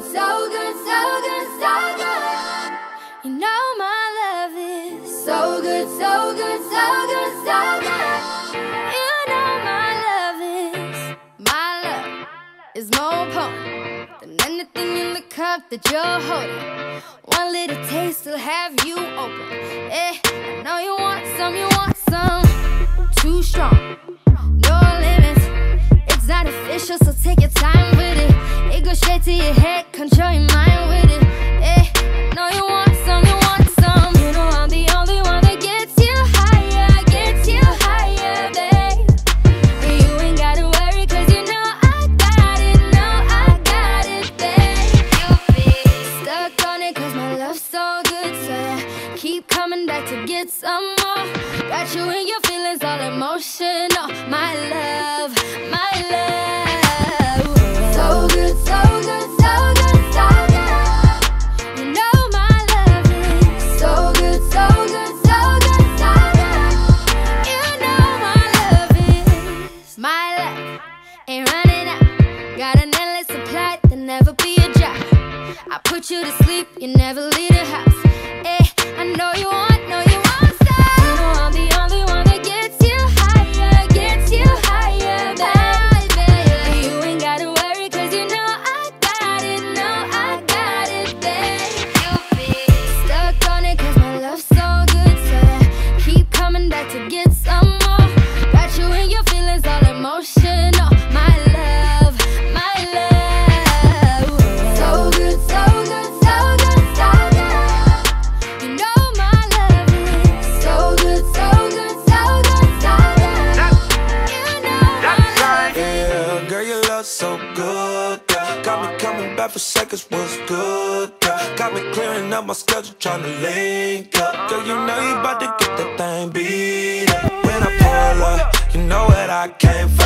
good, so good, so good, so good. You know my love is so good, so good, so good, so good. You know my love is my love is more potent than anything in the cup that you're holding. One little taste will have you open. Eh, I know you want some, you want some. Too strong, no limits. It's not official, so take your time. Straight to your head, control your mind with it. Eh, I know you want some, you want some. You know I'm the only one that gets you higher, gets you higher, babe. You ain't gotta worry, cause you know I got it, know I got it, babe. You be stuck on it, cause my love's so good, so I keep coming back to get some more. Got you in your feelings, all emotional. My love, I put you to sleep, you never leave the house. Eh, I know you want, for seconds, was good? Yeah. Got me clearing up my schedule, trying to link up. Girl, you know you about to get that thing beat up. When I pull up, you know what I came for.